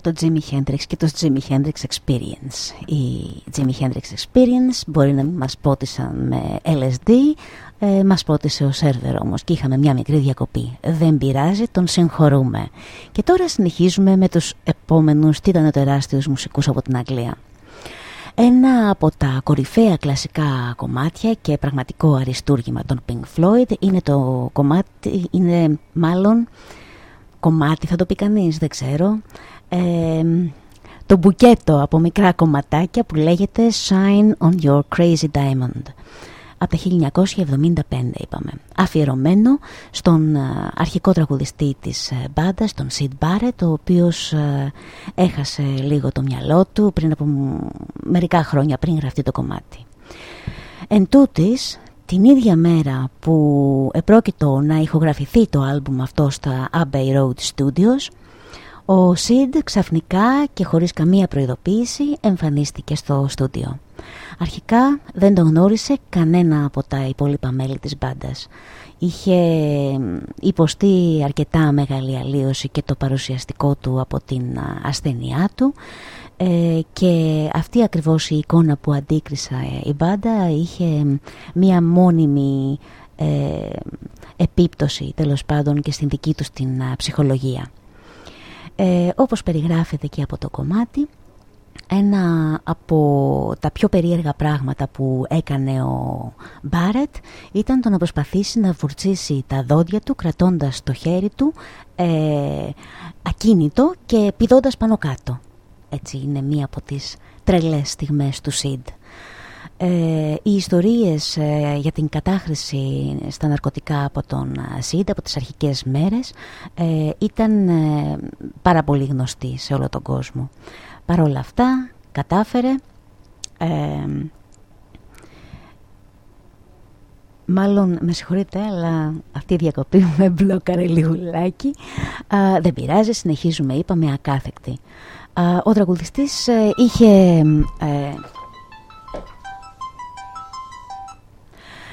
το Jimi Hendrix και το Jimi Hendrix Experience. Η Jimi Hendrix Experience μπορεί να μην μας πότισαν με LSD, ε, μας πότισε ο σερβερ όμως και είχαμε μια μικρή διακοπή. Δεν πειράζει, τον συγχωρούμε. Και τώρα συνεχίζουμε με τους επόμενους τεράστιους μουσικούς από την Αγγλία. Ένα από τα κορυφαία κλασικά κομμάτια και πραγματικό αριστούργημα των Pink Floyd είναι το κομμάτι, είναι μάλλον κομμάτι θα το πει κανείς, δεν ξέρω. Το μπουκέτο από μικρά κομματάκια που λέγεται Shine on Your Crazy Diamond. Από το 1975 είπαμε. Αφιερωμένο στον αρχικό τραγουδιστή της μπάντας τον Sid Barrett ο οποίος έχασε λίγο το μυαλό του πριν από μερικά χρόνια πριν γραφτεί το κομμάτι. Εν τούτης, την ίδια μέρα που επρόκειτο να ηχογραφηθεί το άλμπουμ αυτό στα Abbey Road Studios ο Σιντ ξαφνικά και χωρίς καμία προειδοποίηση εμφανίστηκε στο στούντιο. Αρχικά δεν τον γνώρισε κανένα από τα υπόλοιπα μέλη της μπάντας. Είχε υποστεί αρκετά μεγάλη αλλίωση και το παρουσιαστικό του από την ασθένειά του ε, και αυτή ακριβώς η εικόνα που αντίκρισα ε, η μπάντα είχε μία μόνιμη ε, επίπτωση τέλος πάντων και στην δική τους την ψυχολογία. Ε, όπως περιγράφεται και από το κομμάτι ένα από τα πιο περίεργα πράγματα που έκανε ο Μπάρετ ήταν το να προσπαθήσει να βουρτσίσει τα δόντια του κρατώντας το χέρι του ε, ακίνητο και πηδώντας πάνω κάτω. Έτσι είναι μία από τις τρελές στιγμές του Σιντ. Ε, οι ιστορίες ε, για την κατάχρηση στα ναρκωτικά από τον ΣΥΔ από τις αρχικές μέρες ε, ήταν πάρα πολύ γνωστοί σε όλο τον κόσμο. Παρ' όλα αυτά κατάφερε Μάλλον με συγχωρείτε αλλά αυτή η διακοπή με μπλόκαρε λιγουλάκι Δεν πειράζει, συνεχίζουμε είπαμε ακάθεκτη Ο τραγουδιστής είχε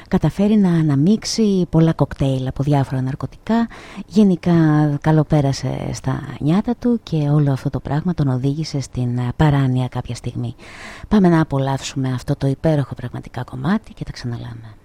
καταφέρει να αναμίξει πολλά κοκτέιλ από διάφορα ναρκωτικά. Γενικά καλοπέρασε στα νιάτα του και όλο αυτό το πράγμα τον οδήγησε στην παράνοια κάποια στιγμή. Πάμε να απολαύσουμε αυτό το υπέροχο πραγματικά κομμάτι και τα ξαναλάμε.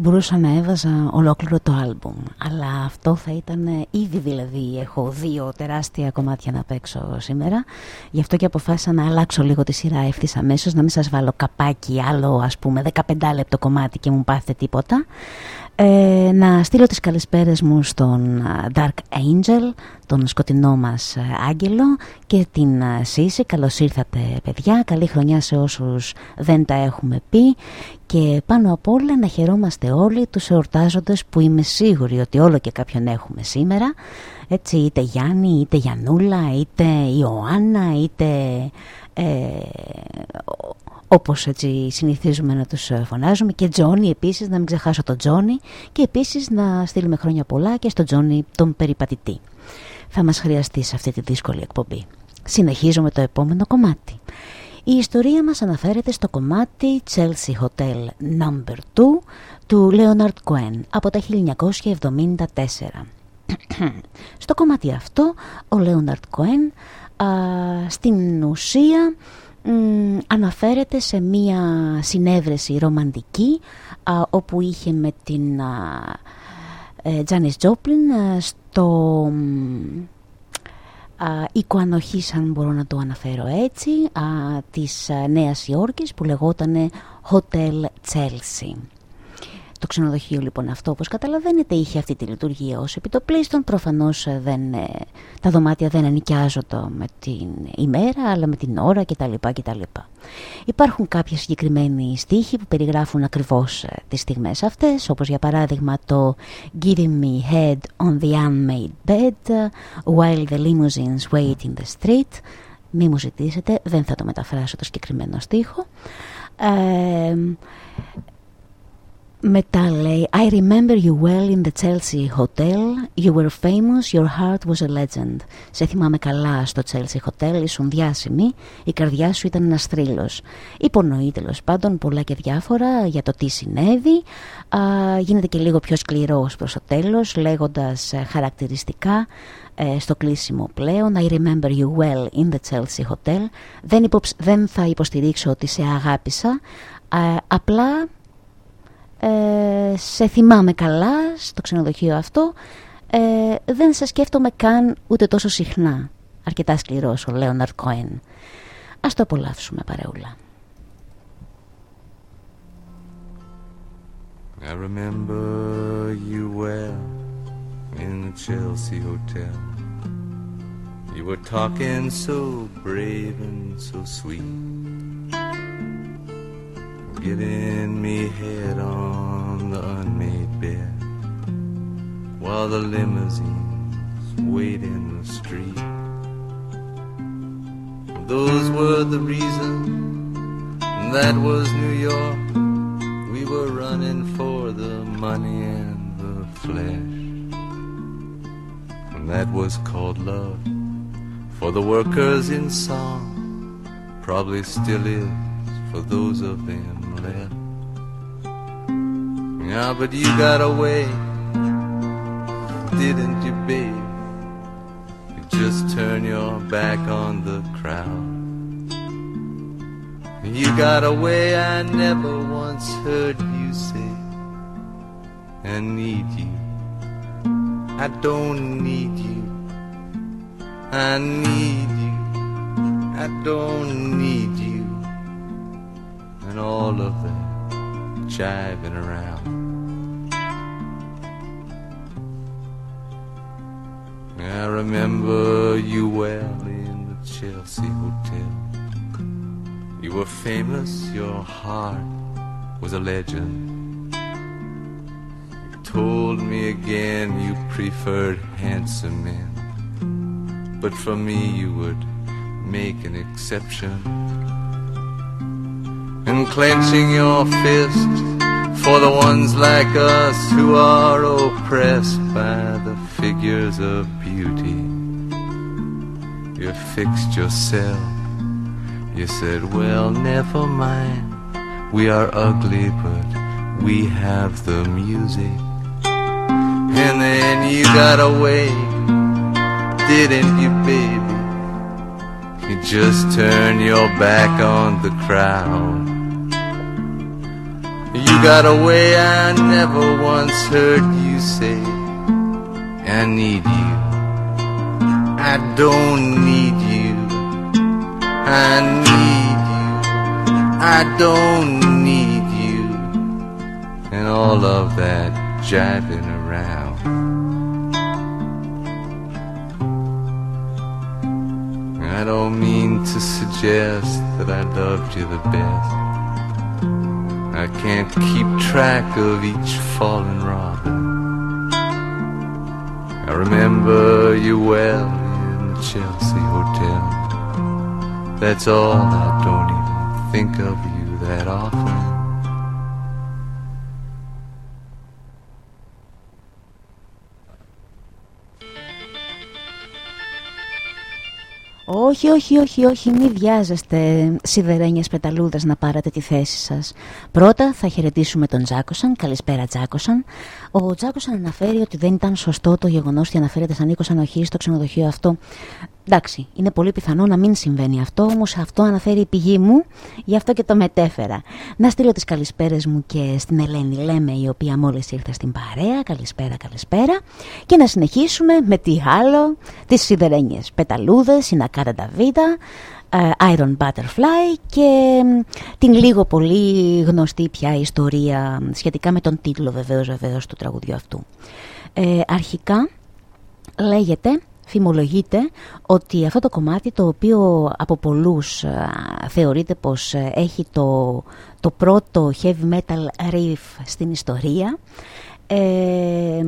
Μπορούσα να έβαζα ολόκληρο το άλμπουμ αλλά αυτό θα ήταν ε, ήδη δηλαδή έχω δύο τεράστια κομμάτια να παίξω σήμερα. Γι' αυτό και αποφάσισα να αλλάξω λίγο τη σειρά ευθύς αμέσως, να μην σας βάλω καπάκι άλλο ας πούμε 15 λεπτό κομμάτι και μου πάθετε τίποτα. Ε, να στείλω τις καλησπέρες μου στον Dark Angel, τον σκοτεινό μας άγγελο και την Σύση. Καλώς ήρθατε παιδιά, καλή χρονιά σε όσους δεν τα έχουμε πει και πάνω απ' όλα να χαιρόμαστε όλοι τους εορτάζοντες που είμαι σίγουρη ότι όλο και κάποιον έχουμε σήμερα. Έτσι είτε Γιάννη, είτε Γιανούλα, είτε Ιωάννα, είτε... Ε, όπως έτσι συνηθίζουμε να τους ε, φωνάζουμε και Τζόνι επίσης, να μην ξεχάσω τον Τζόνι και επίσης να στείλουμε χρόνια πολλά και στον Τζόνι τον περιπατητή. Θα μας χρειαστεί σε αυτή τη δύσκολη εκπομπή. Συνεχίζουμε το επόμενο κομμάτι. Η ιστορία μας αναφέρεται στο κομμάτι Chelsea Hotel No. 2 του Leonard Cohen από τα 1974. στο κομμάτι αυτό ο Leonard Cohen στην ουσία αναφέρεται σε μία συνέβρεση ρομαντική όπου είχε με την Τζάνις Τζόπλιν στο οίκο ανοχής αν μπορώ να το αναφέρω έτσι της Νέας Υόρκης που λεγότανε Hotel Chelsea. Το ξενοδοχείο λοιπόν αυτό όπως καταλαβαίνετε είχε αυτή τη λειτουργία ως επιτοπλίστων. Προφανώς ε, δεν, ε, τα δωμάτια δεν ενοικιάζονται με την ημέρα αλλά με την ώρα κτλ. κτλ. Υπάρχουν κάποια συγκεκριμένοι στίχοι που περιγράφουν ακριβώς ε, τις στιγμές αυτές όπως για παράδειγμα το Giving me head on the unmade bed while the limousines wait in the street μη μου ζητήσετε, δεν θα το μεταφράσω το συγκεκριμένο στίχο. Μετά λέει I remember you well in the Chelsea Hotel. You were famous, your heart was a legend. Σε θυμάμαι καλά στο Chelsea Hotel Ήσουν διάσημη, η καρδιά σου ήταν ένας θρύλος. Υπονοεί τέλος πάντων πολλά και διάφορα για το τι συνέβη. Α, Γίνεται και λίγο πιο σκληρός προς το τέλος Λέγοντας ε, χαρακτηριστικά ε, στο κλείσιμο πλέον I remember you well in the Chelsea Hotel. Δεν, δεν θα υποστηρίξω ότι σε αγάπησα. Απλά ε, σε θυμάμαι καλά στο ξενοδοχείο αυτό. Ε, δεν σε σκέφτομαι καν ούτε τόσο συχνά. Αρκετά σκληρός ο Λέοναρ Κόεν. Ας το απολαύσουμε παρεούλα. I remember you well in the Chelsea Hotel. You were talking so brave and so sweet giving me head on the unmade bed while the limousines wait in the street. Those were the reasons, that was New York. We were running for the money and the flesh. And that was called love for the workers in song, probably still is for those of them Yeah, but you got away, didn't you, babe? You just turn your back on the crowd. You got away, I never once heard you say, I need you. I don't need you. I need you. I don't need you and all of that jiving around. I remember you well in the Chelsea Hotel. You were famous, your heart was a legend. You told me again you preferred handsome men, but for me you would make an exception and clenching your fist for the ones like us who are oppressed by the figures of beauty. You fixed yourself. You said, well, never mind. We are ugly, but we have the music. And then you got away, didn't you, baby? You just turned your back on the crowd. You got a way I never once heard you say. I need you. I don't need you. I need you. I don't need you. And all of that jiving around. I don't mean to suggest that I loved you the best. I can't keep track of each fallen robin. I remember you well in the Chelsea Hotel. That's all, I don't even think of you that often. Όχι, όχι, όχι, όχι, μη βιάζεστε σιδερένιες πεταλούδες να πάρετε τη θέση σας. Πρώτα θα χαιρετήσουμε τον Τζάκοσαν, καλησπέρα Τζάκοσαν. Ο Τζάκοσαν αναφέρει ότι δεν ήταν σωστό το γεγονός ότι αναφέρεται σαν οίκος ανοχής στο ξενοδοχείο αυτό. Εντάξει, είναι πολύ πιθανό να μην συμβαίνει αυτό, όμως αυτό αναφέρει η πηγή μου, γι' αυτό και το μετέφερα. Να στείλω τις καλησπέρες μου και στην Ελένη Λέμε, η οποία μόλις ήρθε στην παρέα. Καλησπέρα, καλησπέρα. Και να συνεχίσουμε με τι άλλο, τις σιδερένιες πεταλούδες, η Νακάτα Νταβίδα, ε, Iron Butterfly και την λίγο πολύ γνωστή πια ιστορία σχετικά με τον τίτλο βεβαίως βεβαίως του τραγουδιού αυτού. Ε, αρχικά λέγεται φημολογείται ότι αυτό το κομμάτι το οποίο από πολλούς θεωρείται πως ε, έχει το, το πρώτο heavy metal riff στην ιστορία ε,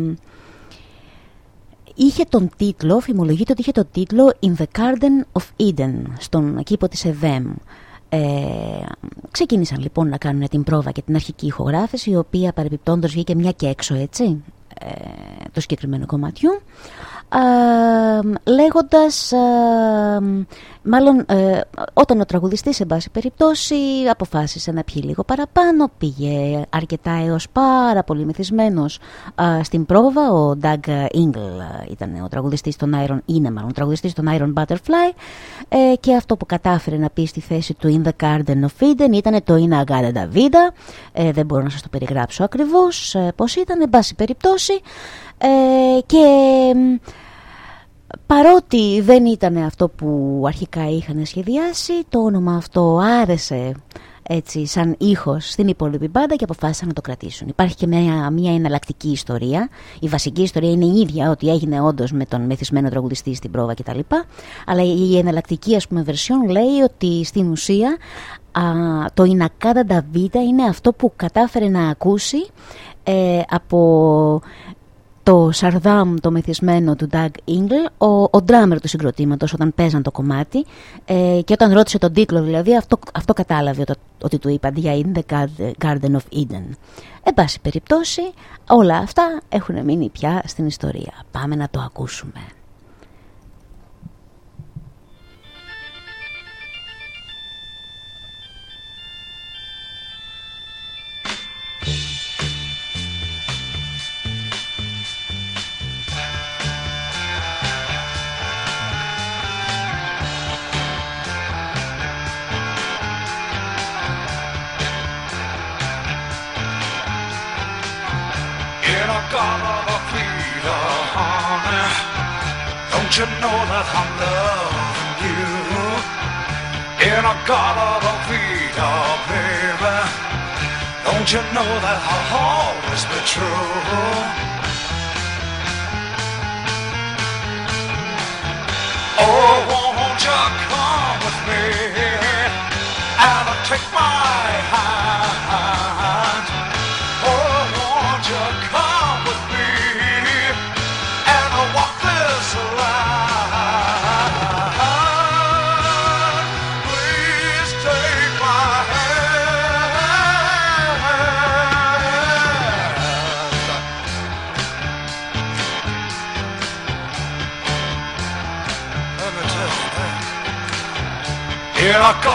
είχε τον τίτλο, φημολογείται ότι είχε τον τίτλο In the Garden of Eden στον κήπο της Εδέμ. Ε, ξεκίνησαν λοιπόν να κάνουν την πρόβα και την αρχική ηχογράφηση η οποία παρεμπιπτόντως βγήκε μια και έξω έτσι ε, το συγκεκριμένο κομματιού λέγοντας, μάλλον ε, όταν ο τραγουδιστής σε πάση περιπτώσει αποφάσισε να πιει λίγο παραπάνω, πήγε αρκετά έως πάρα πολύ μεθυσμένος στην πρόβα, ο Doug Ingle ήταν ο τραγουδιστής των Iron, είναι μάλλον ο τραγουδιστής των Iron Butterfly. Ε, και αυτό που κατάφερε να πει στη θέση του In the Garden of Eden ήταν το In Agada Davida, ε, δεν μπορώ να σας το περιγράψω ακριβώς πώς ήταν, εν πάση περιπτώσει. Και Παρότι δεν ήταν αυτό που αρχικά είχαν σχεδιάσει, το όνομα αυτό άρεσε έτσι σαν ήχος στην υπόλοιπη μπάντα και αποφάσισαν να το κρατήσουν. Υπάρχει και μια, μια εναλλακτική ιστορία. Η βασική ιστορία είναι η ίδια, ότι έγινε όντως με τον μεθυσμένο τραγουδιστή στην πρόβα κτλ. Αλλά η εναλλακτική ας πούμε version λέει ότι στην ουσία α, το Ινακάδα Νταβίτα είναι αυτό που κατάφερε να ακούσει ε, από το Σαρδάμ το μεθυσμένο του Doug Ingle, ο, ο drummer του συγκροτήματος όταν παίζαν το κομμάτι ε, και όταν ρώτησε τον τίτλο δηλαδή αυτό, αυτό κατάλαβε ότι, ότι του είπα The In the Garden of Eden. Εν πάση περιπτώσει όλα αυτά έχουν μείνει πια στην ιστορία. Πάμε να το ακούσουμε. In a Galata Vita, baby. Don't you know that I'll always be true? Oh, won't you come with me and take my Here I come.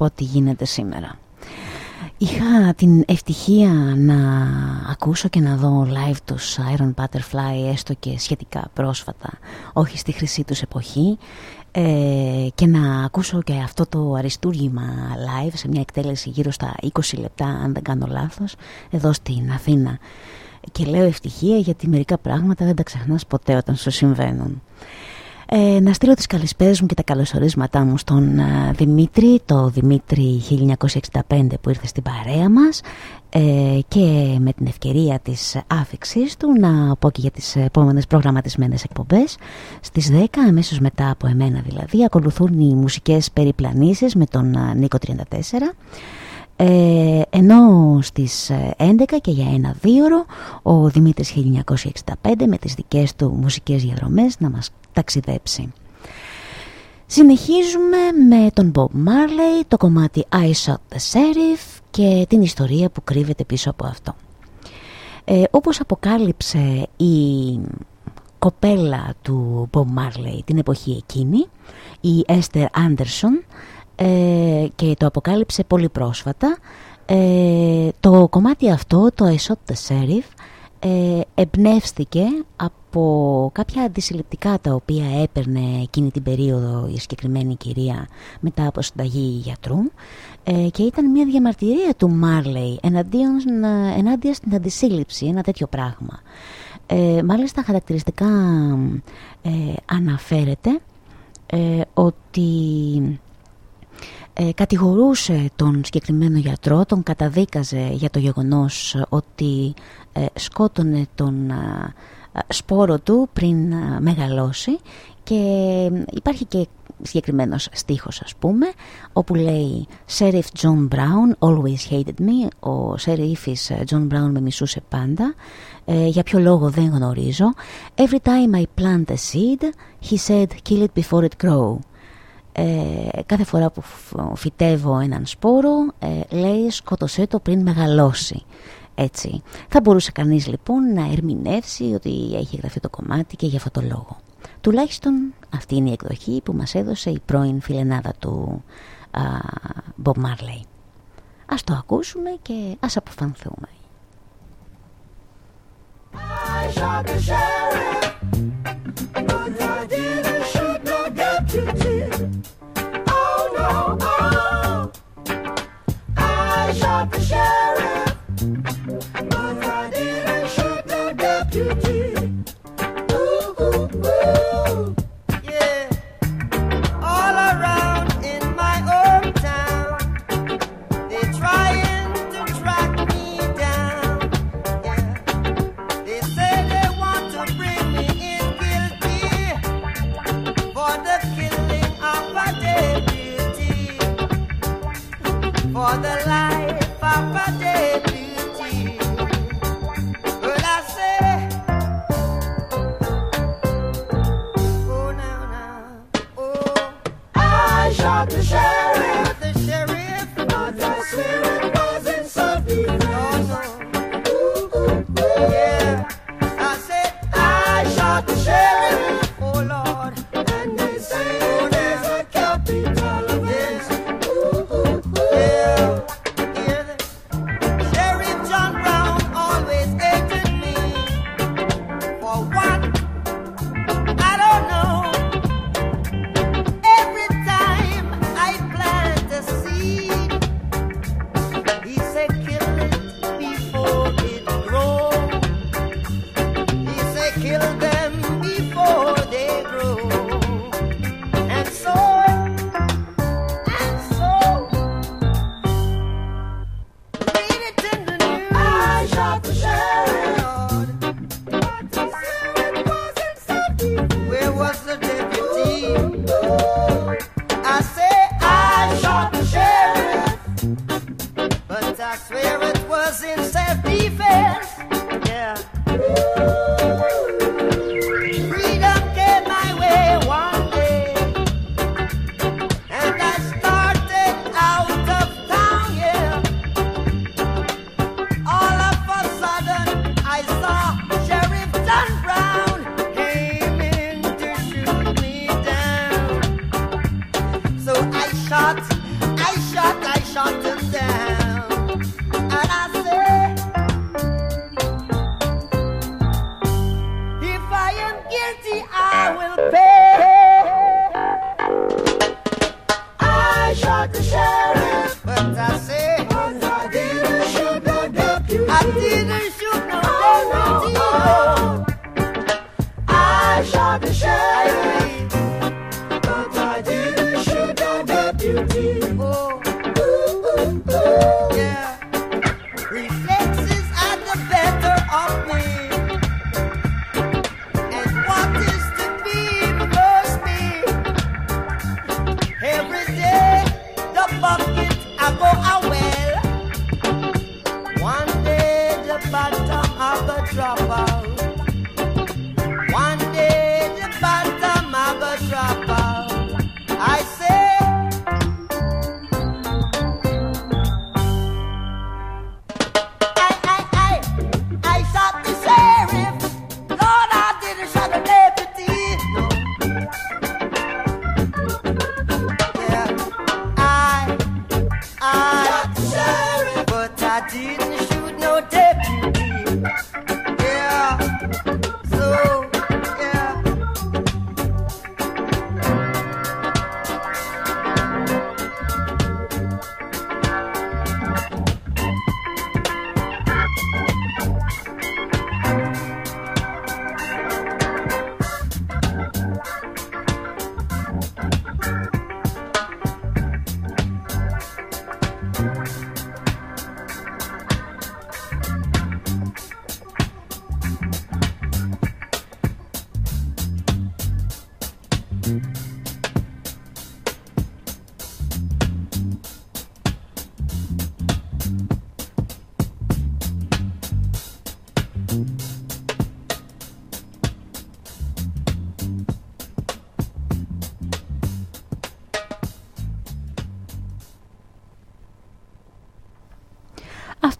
Πω τι γίνεται σήμερα. Είχα την ευτυχία να ακούσω και να δω live τους Iron Butterfly έστω και σχετικά πρόσφατα, όχι στη χρυσή τους εποχή ε, και να ακούσω και αυτό το αριστούργημα live σε μια εκτέλεση γύρω στα 20 λεπτά αν δεν κάνω λάθος εδώ στην Αθήνα και λέω ευτυχία γιατί μερικά πράγματα δεν τα ξεχνάς ποτέ όταν σου συμβαίνουν. Ε, να στείλω τις καλησπέρες μου και τα καλωσορίσματά μου στον ε, Δημήτρη, το Δημήτρη 1965 που ήρθε στην παρέα μας ε, και με την ευκαιρία της άφηξής του να πω και για τις επόμενες προγραμματισμένες εκπομπές. Στις 10, αμέσως μετά από εμένα δηλαδή, ακολουθούν οι μουσικές περιπλανήσεις με τον ε, Νίκο 34 ε, ενώ στις 11 και για ένα δίωρο ο Δημήτρης 1965 με τις δικές του μουσικές διαδρομές να μας ταξιδέψει. Συνεχίζουμε με τον Bob Marley, το κομμάτι I Shot the Sheriff και την ιστορία που κρύβεται πίσω από αυτό. Ε, όπως αποκάλυψε η κοπέλα του Bob Marley την εποχή εκείνη, η Esther Anderson, ε, και το αποκάλυψε πολύ πρόσφατα, ε, το κομμάτι αυτό, το I Shot the Sheriff, ε, εμπνεύστηκε από κάποια αντισυλληπτικά τα οποία έπαιρνε εκείνη την περίοδο η συγκεκριμένη κυρία μετά από συνταγή γιατρού ε, και ήταν μια διαμαρτυρία του Μάρλεϊ εναντίον, ενάντια στην αντισύλληψη, ένα τέτοιο πράγμα. Ε, μάλιστα χαρακτηριστικά ε, αναφέρεται ε, ότι ε, κατηγορούσε τον συγκεκριμένο γιατρό, τον καταδίκαζε για το γεγονός ότι ε, σκότωνε τον ε, σπόρο του πριν μεγαλώσει και υπάρχει και συγκεκριμένος στίχος ας πούμε όπου λέει Sheriff John Brown always hated me ο Sheriff's John Brown με μισούσε πάντα για ποιο λόγο δεν γνωρίζω Every time I plant a seed he said kill it before it grow ε, κάθε φορά που φυτεύω έναν σπόρο ε, λέει σκότωσέ το πριν μεγαλώσει έτσι. Θα μπορούσε κανείς λοιπόν να ερμηνεύσει ότι έχει γραφεί το κομμάτι και για αυτό το λόγο. Τουλάχιστον αυτή είναι η εκδοχή που μας έδωσε η πρώην φιλενάδα του α, Bob Marley. Ας το ακούσουμε και ας αποφανθούμε. shot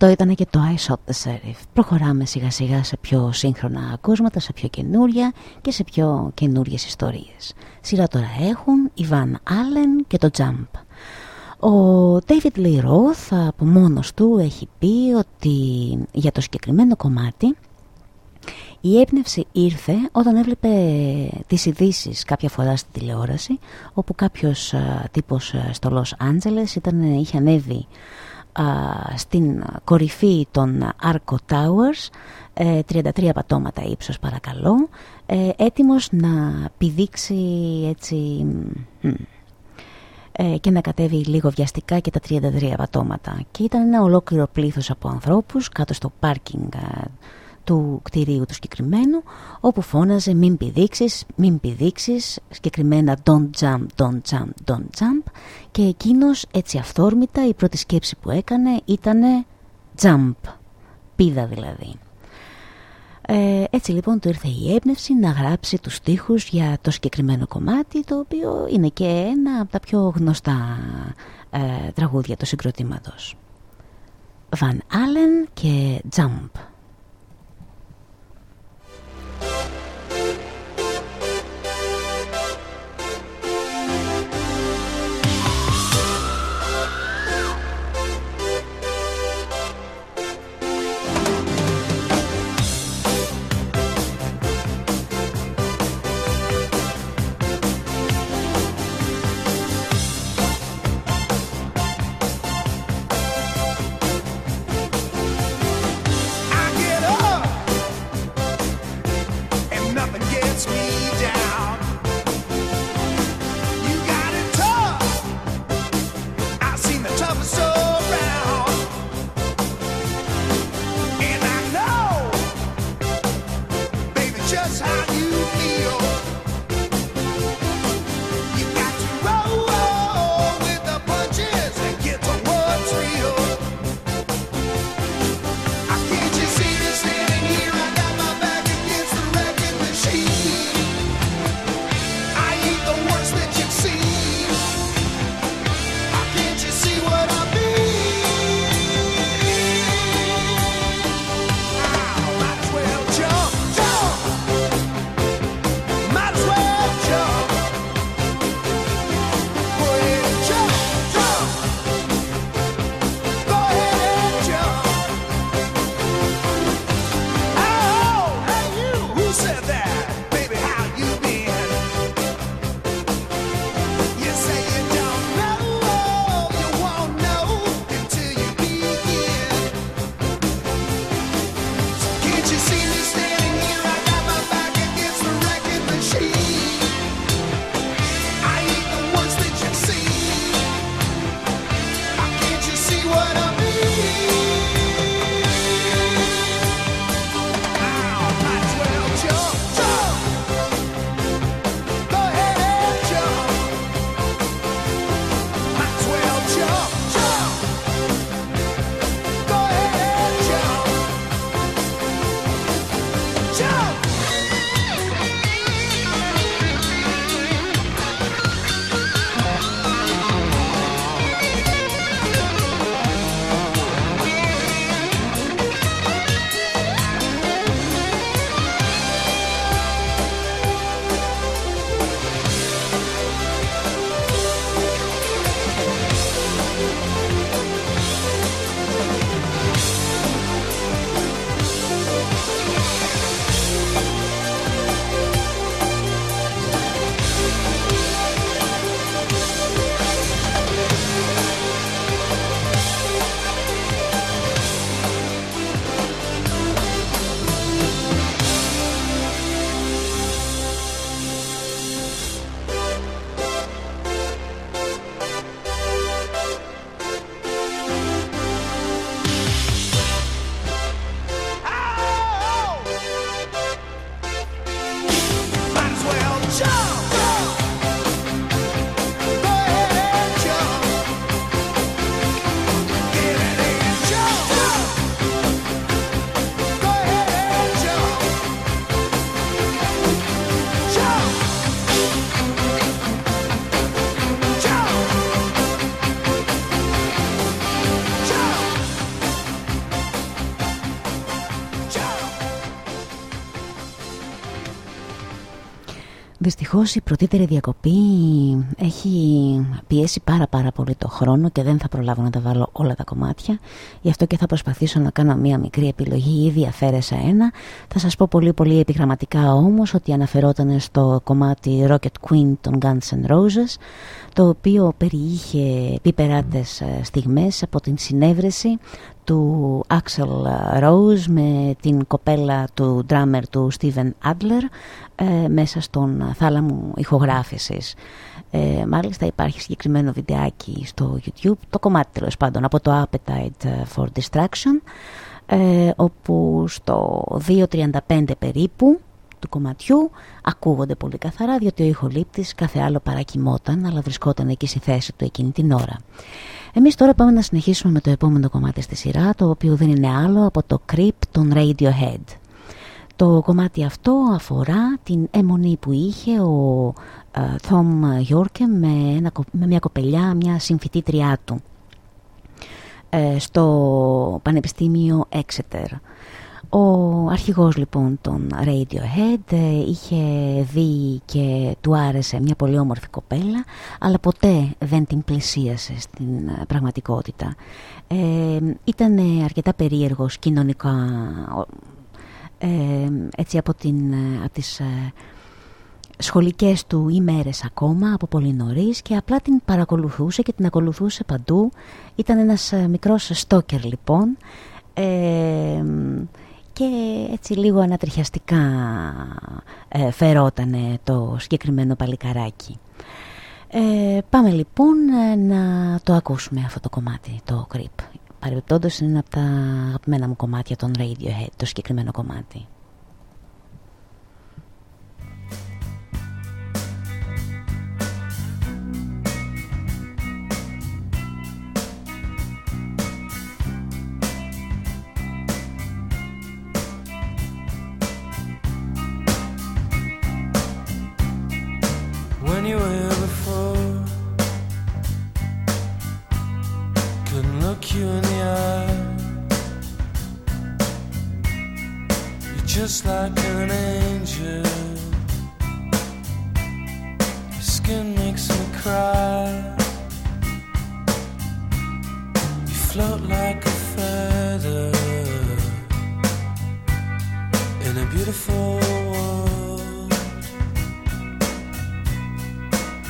Αυτό ήταν και το I Shot the Sheriff. Προχωράμε σιγά σιγά σε πιο σύγχρονα ακούσματα, σε πιο καινούρια και σε πιο καινούριες ιστορίες. Σειρά τώρα έχουν η Van Allen και το Jump. Ο David Lee Roth από μόνος του έχει πει ότι για το συγκεκριμένο κομμάτι η έμπνευση ήρθε όταν έβλεπε τις ειδήσει κάποια φορά στην τηλεόραση όπου κάποιος τύπος στο Los Angeles ήταν, είχε ανέβει στην κορυφή των Arco Towers 33 ε, πατώματα ύψος παρακαλώ ε, έτοιμος να πηδήξει έτσι ε, και να κατέβει λίγο βιαστικά και τα 33 πατώματα. Και ήταν ένα ολόκληρο πλήθος από ανθρώπους κάτω στο πάρκινγκ του κτηρίου του συγκεκριμένου όπου φώναζε μην πηδήξεις, μην πηδήξεις συγκεκριμένα don't jump, don't jump, don't jump και εκείνος έτσι αυθόρμητα η πρώτη σκέψη που έκανε ήταν jump, πίδα δηλαδή. Ε, έτσι λοιπόν του ήρθε η έμπνευση να γράψει τους στίχους για το συγκεκριμένο κομμάτι το οποίο είναι και ένα από τα πιο γνωστά ε, τραγούδια του συγκροτήματος. Van Allen και Jump. Δυστυχώς η πρωτήτερη διακοπή έχει πιέσει πάρα πάρα πολύ το χρόνο και δεν θα προλάβω να τα βάλω όλα τα κομμάτια. Γι' αυτό και θα προσπαθήσω να κάνω μια μικρή επιλογή. Ήδη αφαίρεσα ένα. Θα σας πω πολύ πολύ επιγραμματικά όμως ότι αναφερόταν στο κομμάτι Rocket Queen των Guns N' Roses το οποίο περιείχε πιπεράτες ε, στιγμές από την συνέβρεση του Axel Rose με την κοπέλα του drummer του Steven Adler ε, μέσα στον θάλαμο ηχογράφησης. Ε, μάλιστα υπάρχει συγκεκριμένο βιντεάκι στο YouTube, το κομμάτι τέλος πάντων από το Appetite for Distraction, ε, όπου στο 2.35 περίπου του κομματιού ακούγονται πολύ καθαρά διότι ο ηχολήπτης κάθε άλλο παρακοιμόταν αλλά βρισκόταν εκεί στη θέση του εκείνη την ώρα. Εμείς τώρα πάμε να συνεχίσουμε με το επόμενο κομμάτι στη σειρά το οποίο δεν είναι άλλο από το Creep των Radiohead. Το κομμάτι αυτό αφορά την αιμονή που είχε ο Θόμ uh, Γιόρκε με, με μια κοπελιά, μια συμφιτήτριά του ε, στο Πανεπιστήμιο Exeter. Ο αρχηγός λοιπόν των Radiohead ε, είχε δει και του άρεσε μια πολύ όμορφη κοπέλα αλλά ποτέ δεν την πλησίασε στην ε, πραγματικότητα. Ε, ήταν αρκετά περίεργος κοινωνικά ε, έτσι από, την, από τις σχολικές του ημέρες ακόμα από πολύ νωρίς και απλά την παρακολουθούσε και την ακολουθούσε παντού. Ήταν ένας μικρός στόκερ λοιπόν και έτσι λίγο ανατριχιαστικά ε, φερότανε το συγκεκριμένο παλικαράκι. Ε, πάμε λοιπόν ε, να το ακούσουμε αυτό το κομμάτι, το Creep. Παρεμπιπτόντως είναι από τα αγαπημένα μου κομμάτια των Radiohead, το συγκεκριμένο κομμάτι. Anywhere before. Couldn't look you in the eye. You're just like an angel. Your skin makes me cry. You float like a feather in a beautiful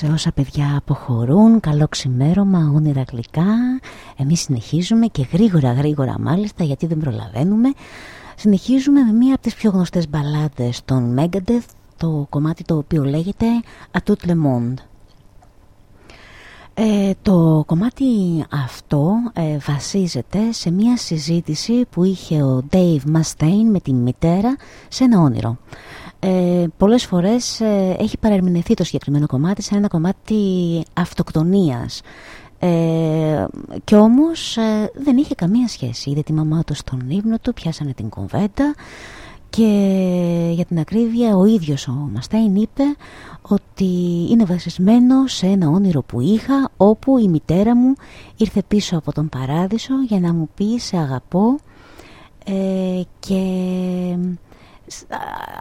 σε όσα παιδιά αποχωρούν, καλό ξημέρωμα, όνειρα γλυκά. Εμείς συνεχίζουμε και γρήγορα γρήγορα μάλιστα γιατί δεν προλαβαίνουμε. Συνεχίζουμε με μία από τις πιο γνωστές μπαλάντες των Megadeth, το κομμάτι το οποίο λέγεται A Tout Le Monde. Ε, το κομμάτι αυτό ε, βασίζεται σε μία συζήτηση που είχε ο Dave Mustaine με τη μητέρα σε ένα όνειρο. Ε, πολλές φορές ε, έχει παρερμηνεθεί το συγκεκριμένο κομμάτι σε ένα κομμάτι αυτοκτονίας. Ε, και όμως ε, δεν είχε καμία σχέση. Είδε τη μαμά του στον ύπνο του πιάσανε την κομβέντα και για την ακρίβεια ο ίδιος ο Μαστέιν είπε ότι είναι βασισμένο σε ένα όνειρο που είχα όπου η μητέρα μου ήρθε πίσω από τον παράδεισο για να μου πει σε αγαπώ ε, και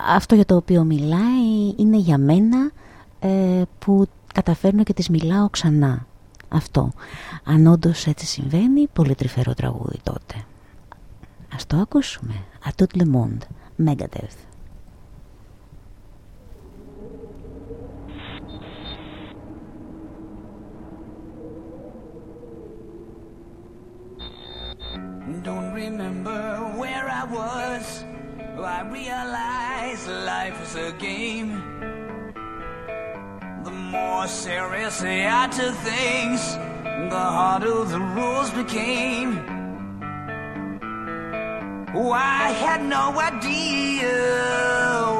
αυτό για το οποίο μιλάει είναι για μένα ε, που καταφέρνω και τις μιλάω ξανά. Αυτό. Αν όντως έτσι συμβαίνει, πολύ τρυφερό τραγούδι τότε. Ας το ακούσουμε. A tout le monde. Megadeth. Don't remember where I was I realize life is a game. The more serious I took things, the harder the rules became. Oh, I had no idea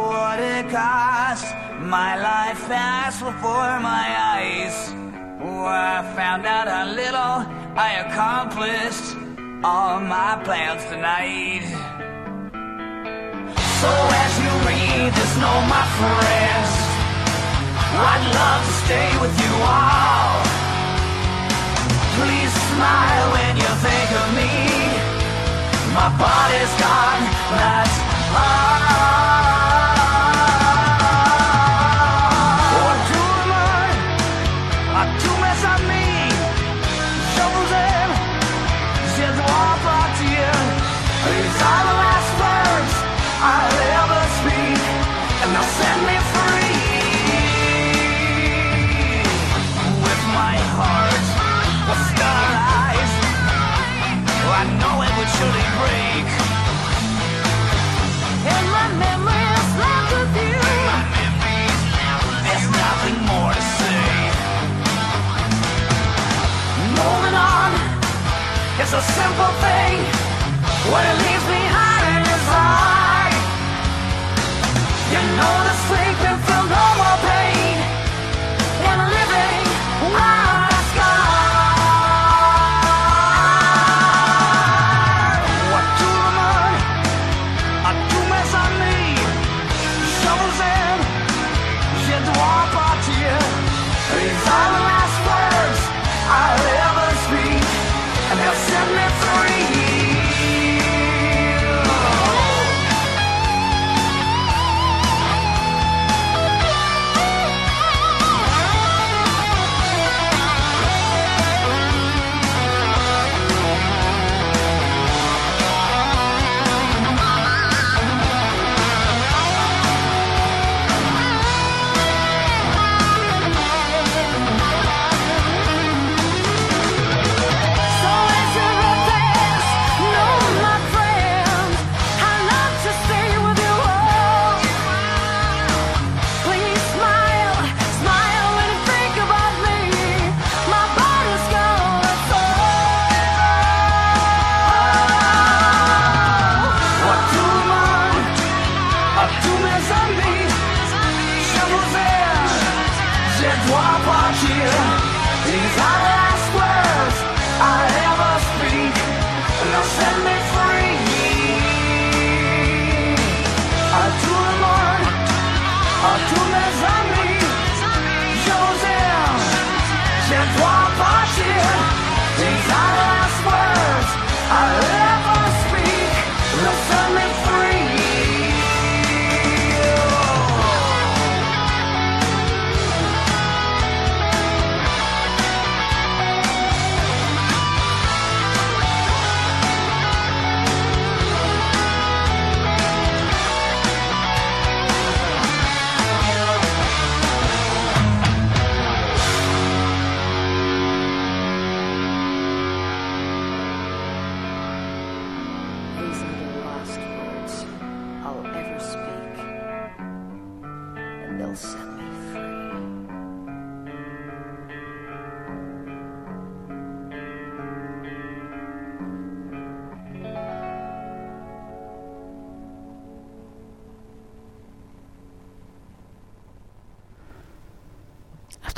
what it cost. My life passed before my eyes. Oh, I found out how little I accomplished all my plans tonight. So as you read this note, my friends, I'd love to stay with you all. Please smile when you think of me. My body's gone, that's all. It's a simple thing. What it leaves behind is hard. You know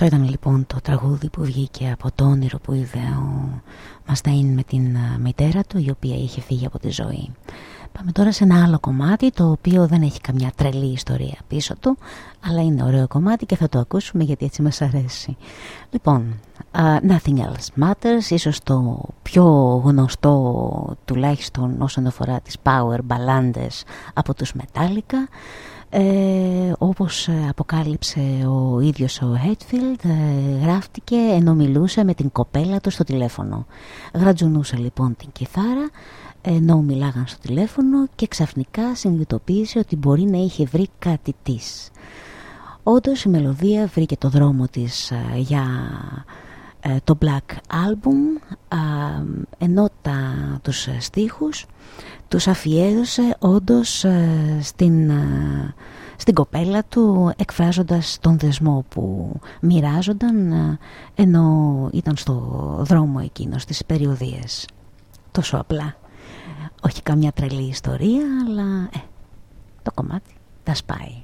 Αυτό ήταν λοιπόν το τραγούδι που βγήκε από το όνειρο που είδε ο Μαστέιν με την μητέρα του η οποία είχε φύγει από τη ζωή. Πάμε τώρα σε ένα άλλο κομμάτι το οποίο δεν έχει καμιά τρελή ιστορία πίσω του αλλά είναι ωραίο κομμάτι και θα το ακούσουμε γιατί έτσι μας αρέσει. Λοιπόν, uh, Nothing Else Matters, ίσως το πιο γνωστό τουλάχιστον όσον αφορά τις power ballads από τους Metallica ε, όπως αποκάλυψε ο ίδιος ο Hetfield ε, γράφτηκε ενώ μιλούσε με την κοπέλα του στο τηλέφωνο. Γρατζουνούσε λοιπόν την κιθάρα ενώ μιλάγαν στο τηλέφωνο και ξαφνικά συνειδητοποίησε ότι μπορεί να είχε βρει κάτι της. Όντως η μελωδία βρήκε το δρόμο της ε, για ε, το Black Album ενώ τα, τους στίχους τους αφιέρωσε όντως ε, στην, ε, στην κοπέλα του εκφράζοντας τον δεσμό που μοιράζονταν ε, ενώ ήταν στο δρόμο εκείνος στις περιοδίες. Τόσο απλά. Όχι καμιά τρελή ιστορία, αλλά το κομμάτι τα σπάει.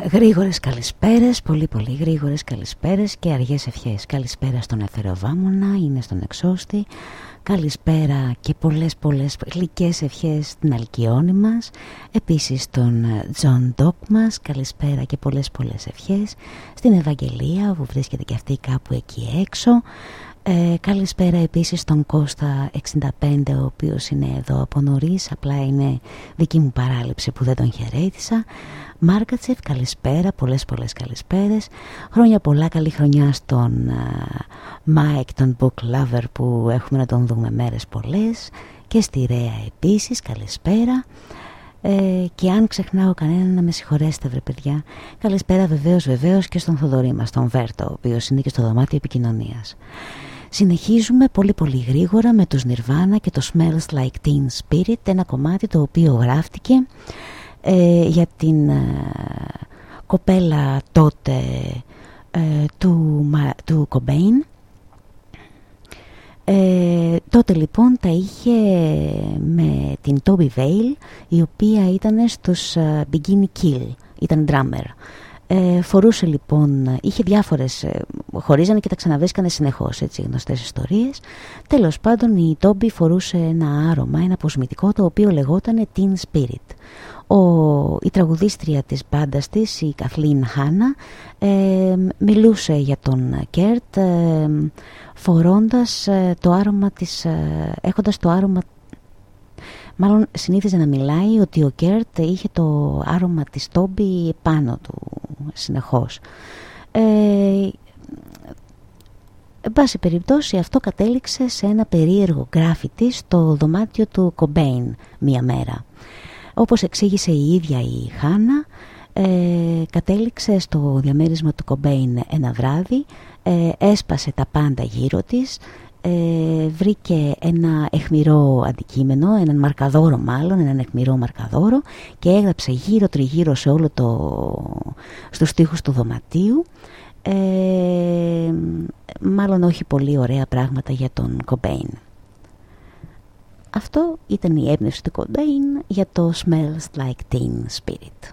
Γρήγορες καλησπέρες, πολύ πολύ γρήγορες καλησπέρες και αργές ευχές. Καλησπέρα στον Εθεροβάμωνα, είναι στον Εξώστη. Καλησπέρα και πολλές πολλές γλυκές ευχές στην Αλκιόνη μας. Επίσης στον Τζον Ντόκ μας, καλησπέρα και πολλές πολλές ευχές. Στην Ευαγγελία που βρίσκεται και αυτή κάπου εκεί έξω. Ε, καλησπέρα επίσης στον Κώστα 65 ο οποίος είναι εδώ από νωρίς. Απλά είναι δική μου παράληψη που δεν τον χαιρέτησα. Μάρκατσεφ καλησπέρα, πολλές πολλές καλησπέρες. Χρόνια πολλά, καλή χρονιά στον Μάικ τον Book Lover που έχουμε να τον δούμε μέρες πολλές. Και στη Ρέα επίσης καλησπέρα. Ε, και αν ξεχνάω κανένα να με συγχωρέσετε βρε παιδιά. Καλησπέρα βεβαίως βεβαίως και στον Θοδωρή μας τον Βέρτο ο οποίος είναι και στο δωμάτιο επικοινωνίας Συνεχίζουμε πολύ πολύ γρήγορα με τους Nirvana και το Smells Like Teen Spirit ένα κομμάτι το οποίο γράφτηκε ε, για την ε, κοπέλα τότε ε, του, του Κομπέιν ε, τότε λοιπόν τα είχε με την Toby Vale η οποία ήταν στους uh, Bikini Kill, ήταν drummer ε, φορούσε λοιπόν, είχε διάφορες, ε, χωρίζανε και τα ξαναβρίσκανε συνεχώς έτσι γνωστές ιστορίες. Τέλος πάντων η Τόμπι φορούσε ένα άρωμα, ένα αποσμητικό το οποίο λεγόταν Teen Spirit. Ο, η τραγουδίστρια της μπάντας της, η Καθλίν Χάνα, ε, μιλούσε για τον Κέρτ ε, φορώντας ε, το άρωμα της, έχοντας το άρωμα Μάλλον συνήθιζε να μιλάει ότι ο Κερτ είχε το άρωμα της Τόμπι πάνω του συνεχώς. Ε, εν πάση περιπτώσει αυτό κατέληξε σε ένα περίεργο γκράφιτι στο δωμάτιο του Κομπέιν μία μέρα. Όπως εξήγησε η ίδια η Χάνα, ε, κατέληξε στο διαμέρισμα του Κομπέιν ένα βράδυ, ε, έσπασε τα πάντα γύρω της, ε, βρήκε ένα εχμηρό αντικείμενο, έναν μαρκαδόρο μάλλον, έναν εχμηρό μαρκαδόρο και έγραψε γύρω τριγύρω σε όλο το, στους τοίχους του δωματίου ε, μάλλον όχι πολύ ωραία πράγματα για τον Κομπέιν. Αυτό ήταν η έμπνευση του Κομπέιν για το Smells Like Teen Spirit.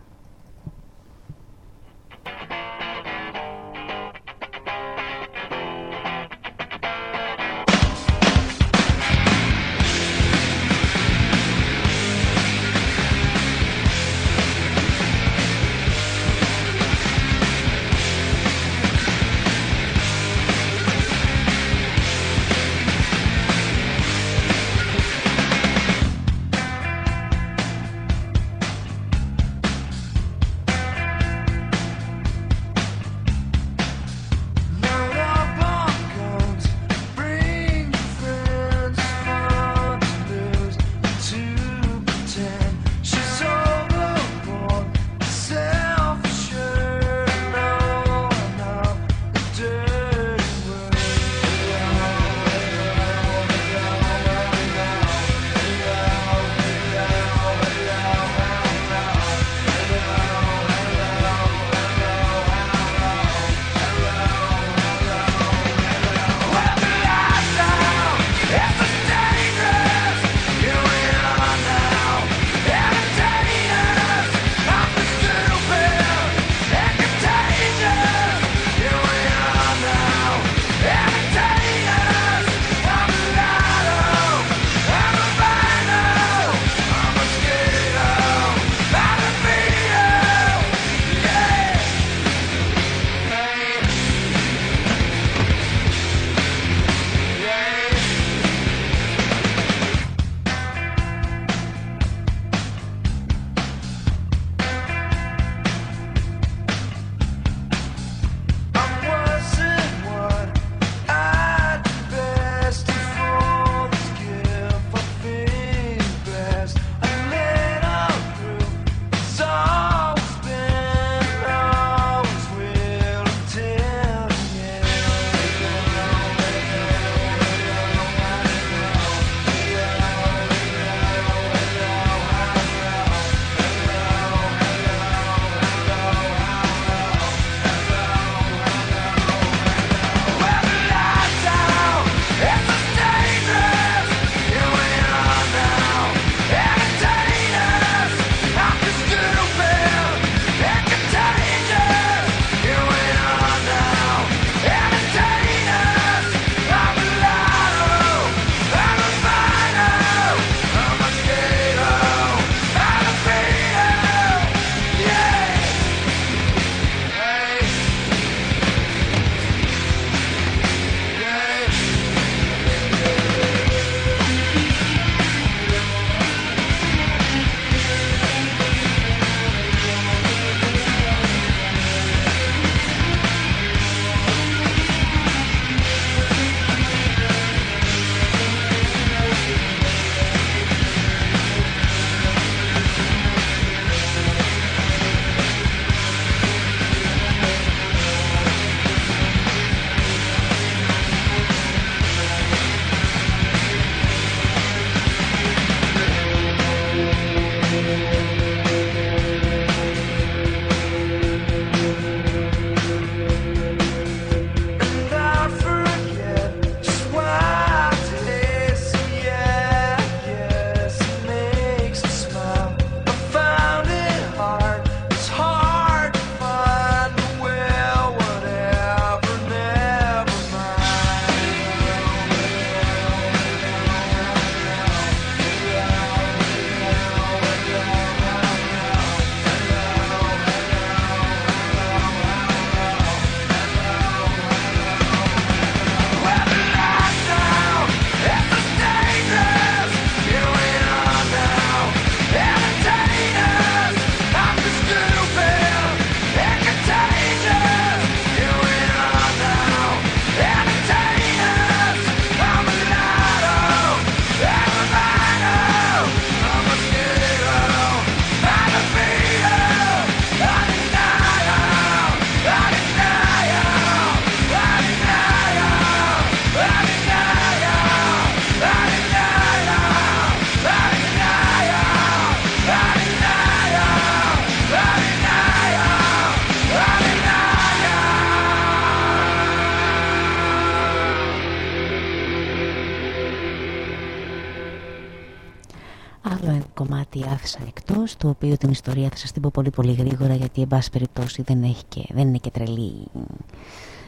Το οποίο την ιστορία θα σας την πω πολύ πολύ γρήγορα γιατί εν πάση περιπτώσει δεν, έχει και, δεν είναι και τρελή,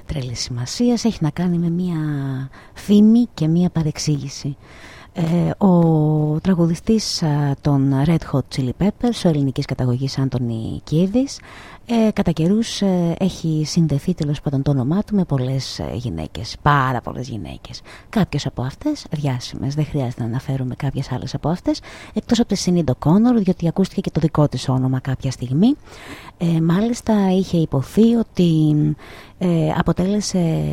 τρελή σημασία. Έχει να κάνει με μια φήμη και μια παρεξήγηση ε, ο τραγουδιστής των Red Hot Chili Peppers, ο ελληνικής καταγωγής Άντωνη Κίδης, ε, κατά καιρούς ε, έχει συνδεθεί τέλος πάντων το όνομά του με πολλές ε, γυναίκες, πάρα πολλές γυναίκες. Κάποιες από αυτές διάσημες, δεν χρειάζεται να αναφέρουμε κάποιες άλλες από αυτές, εκτός από τη Σινίντο Κόνορ, διότι ακούστηκε και το δικό της όνομα κάποια στιγμή. Ε, μάλιστα είχε υποθεί ότι αποτέλεσε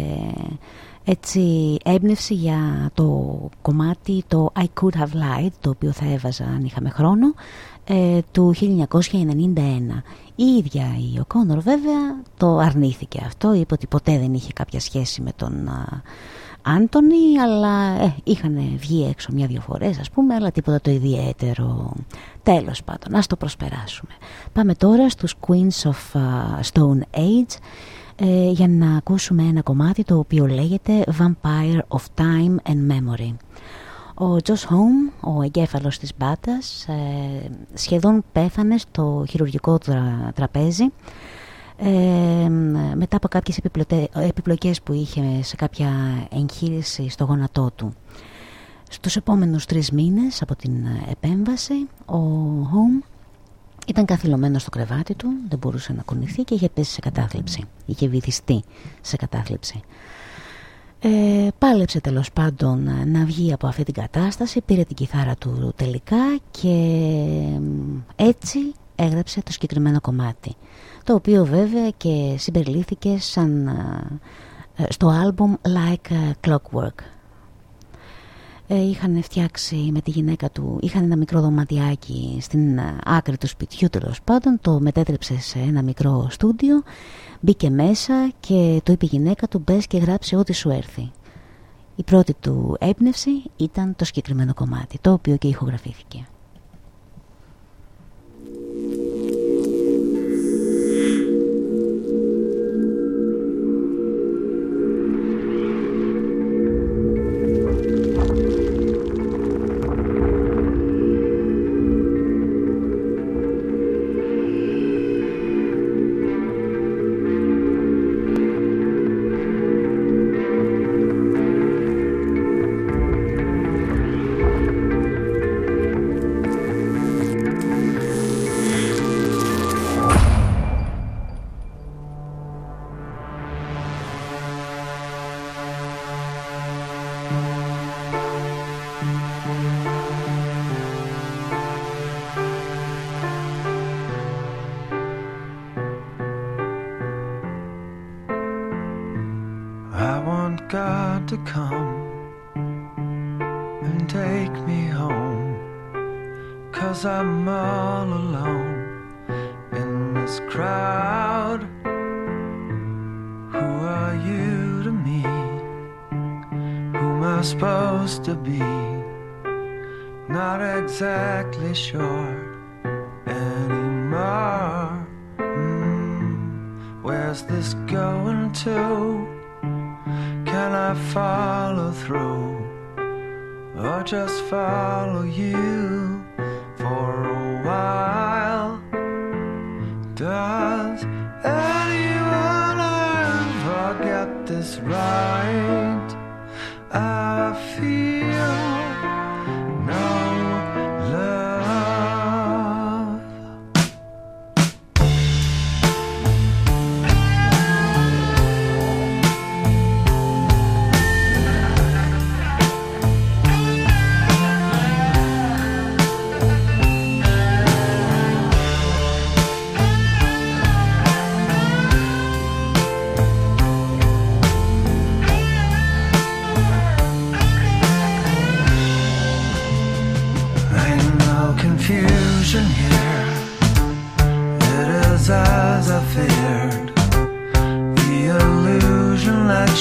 έτσι έμπνευση για το κομμάτι το I Could Have Lied το οποίο θα έβαζα αν είχαμε χρόνο ε, του 1991 η ίδια η Οκόνορ βέβαια το αρνήθηκε αυτό. Είπε ότι ποτέ δεν είχε κάποια σχέση με τον Άντωνη αλλά ε, είχαν βγει έξω μια-δυο φορές ας πούμε αλλά τίποτα το ιδιαίτερο. Τέλος πάντων ας το προσπεράσουμε. Πάμε τώρα στους Queens of Stone Age ε, για να ακούσουμε ένα κομμάτι το οποίο λέγεται Vampire of Time and Memory. Ο Τζος Χόμ, ο εγκέφαλος της μπάτας, ε, σχεδόν πέθανε στο χειρουργικό τραπέζι ε, μετά από κάποιες επιπλοκές που είχε σε κάποια εγχείρηση στο γόνατό του. Στους επόμενους τρεις μήνες από την επέμβαση, ο Χόμ ήταν καθυλωμένος στο κρεβάτι του, δεν μπορούσε να κουνηθεί και είχε πέσει σε κατάθλιψη. Είχε βυθιστεί σε κατάθλιψη. Ε, πάλεψε τέλος πάντων να βγει από αυτή την κατάσταση, πήρε την κιθάρα του τελικά και έτσι έγραψε το συγκεκριμένο κομμάτι. Το οποίο βέβαια και συμπεριλήφθηκε σαν, ε, στο άλμπουμ Like Clockwork ε, είχαν φτιάξει με τη γυναίκα του, είχαν ένα μικρό δωματιάκι στην ε, άκρη του σπιτιού τέλος πάντων, το μετέτρεψε σε ένα μικρό στούντιο, μπήκε μέσα και το είπε η γυναίκα του μπες και γράψε ό,τι σου έρθει. Η πρώτη του έμπνευση ήταν το συγκεκριμένο κομμάτι, το οποίο και ηχογραφήθηκε.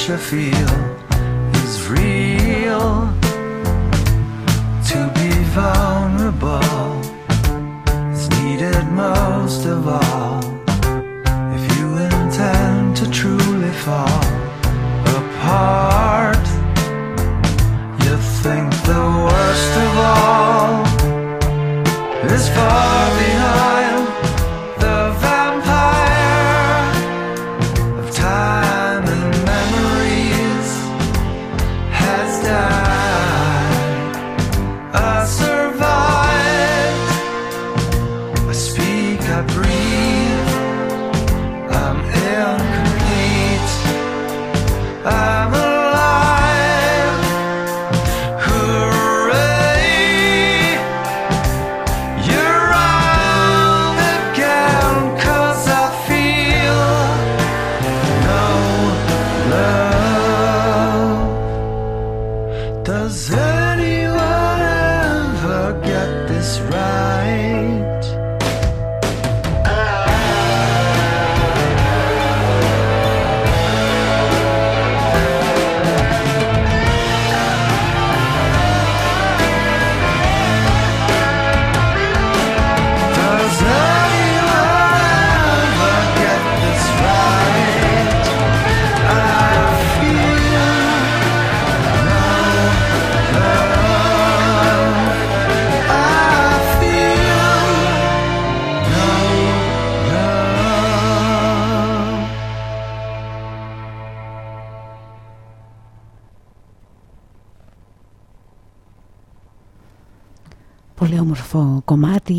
To feel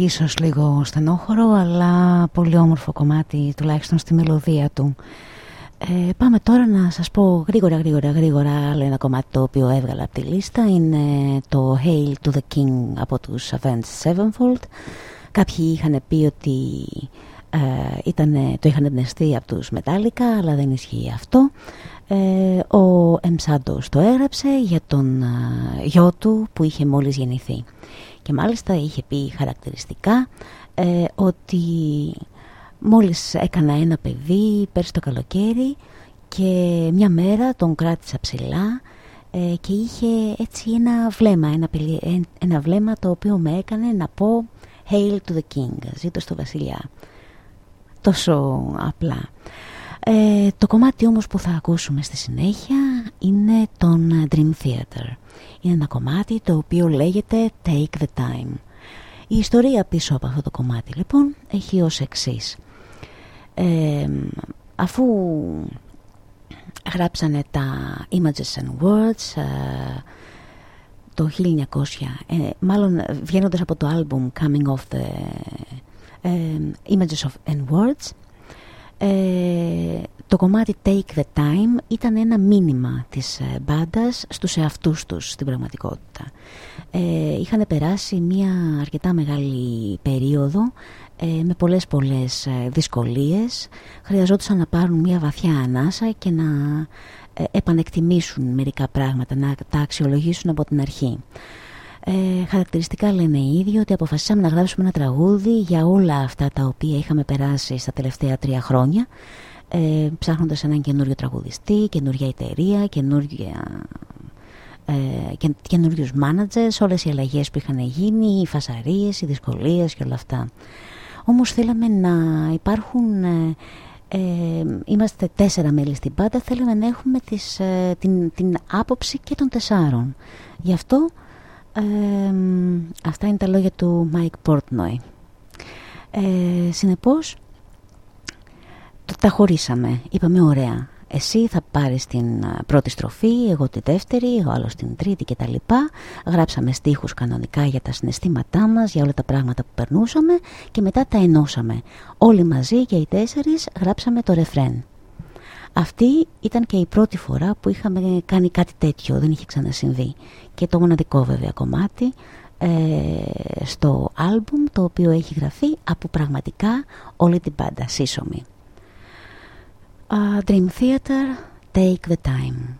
ίσως λίγο στενόχωρο, αλλά πολύ όμορφο κομμάτι τουλάχιστον στη μελωδία του. Ε, πάμε τώρα να σας πω γρήγορα γρήγορα γρήγορα άλλο ένα κομμάτι το οποίο έβγαλα από τη λίστα. Είναι το Hail to the King από τους Avenged Sevenfold. Κάποιοι είχαν πει ότι ε, ήταν, το είχαν εμπνευστεί από τους Metallica αλλά δεν ισχύει αυτό. Ε, ο Εμσάντος το έγραψε για τον ε, γιο του που είχε μόλις γεννηθεί και μάλιστα είχε πει χαρακτηριστικά ε, ότι μόλις έκανα ένα παιδί πέρσι το καλοκαίρι και μια μέρα τον κράτησα ψηλά ε, και είχε έτσι ένα βλέμμα, ένα, ένα βλέμμα το οποίο με έκανε να πω Hail to the King, ζήτω στο βασιλιά. Τόσο απλά. Ε, το κομμάτι όμως που θα ακούσουμε στη συνέχεια είναι τον Dream Theater. Είναι ένα κομμάτι το οποίο λέγεται Take the Time. Η ιστορία πίσω από αυτό το κομμάτι λοιπόν έχει ως εξής. Ε, αφού γράψανε τα Images and Words ε, το 1900 ε, μάλλον βγαίνοντας από το album Coming of the Images of and Words το κομμάτι Take the Time ήταν ένα μήνυμα της μπάντας στους εαυτούς τους στην πραγματικότητα. Ε, είχαν περάσει μια αρκετά μεγάλη περίοδο ε, με πολλές πολλές ε, δυσκολίες χρειαζόντουσαν να πάρουν μια βαθιά ανάσα και να ε, επανεκτιμήσουν μερικά πράγματα, να τα αξιολογήσουν από την αρχή. Ε, χαρακτηριστικά λένε οι ίδιοι ότι αποφασίσαμε να γράψουμε ένα τραγούδι για όλα αυτά τα οποία είχαμε περάσει στα τελευταία τρία χρόνια ε, ψάχνοντας έναν καινούριο τραγουδιστή, καινούρια εταιρεία, καινούρια ε, και, καινούριους μάνατζες, όλες οι αλλαγές που είχαν γίνει, οι φασαρίες, οι δυσκολίες και όλα αυτά. Όμως θέλαμε να υπάρχουν, ε, ε, είμαστε τέσσερα μέλη στην πάντα, θέλαμε να έχουμε τις, ε, την, την άποψη και των τεσσάρων. Γι' αυτό αυτά είναι τα λόγια του Mike Portnoy. Ε, συνεπώς, τα χωρίσαμε. Είπαμε ωραία, εσύ θα πάρεις την πρώτη στροφή, εγώ τη δεύτερη, ο άλλος την τρίτη κτλ. Γράψαμε στίχους κανονικά για τα συναισθήματά μας, για όλα τα πράγματα που περνούσαμε και μετά τα ενώσαμε. Όλοι μαζί και οι τέσσερις γράψαμε το ρεφρέν. Αυτή ήταν και η πρώτη φορά που είχαμε κάνει κάτι τέτοιο, δεν είχε ξανασυμβεί. Και το μοναδικό βέβαια κομμάτι ε, στο άλμπουμ το οποίο έχει γραφεί από πραγματικά όλη την πάντα σύσσωμη. Uh, Dream Theater, Take the Time.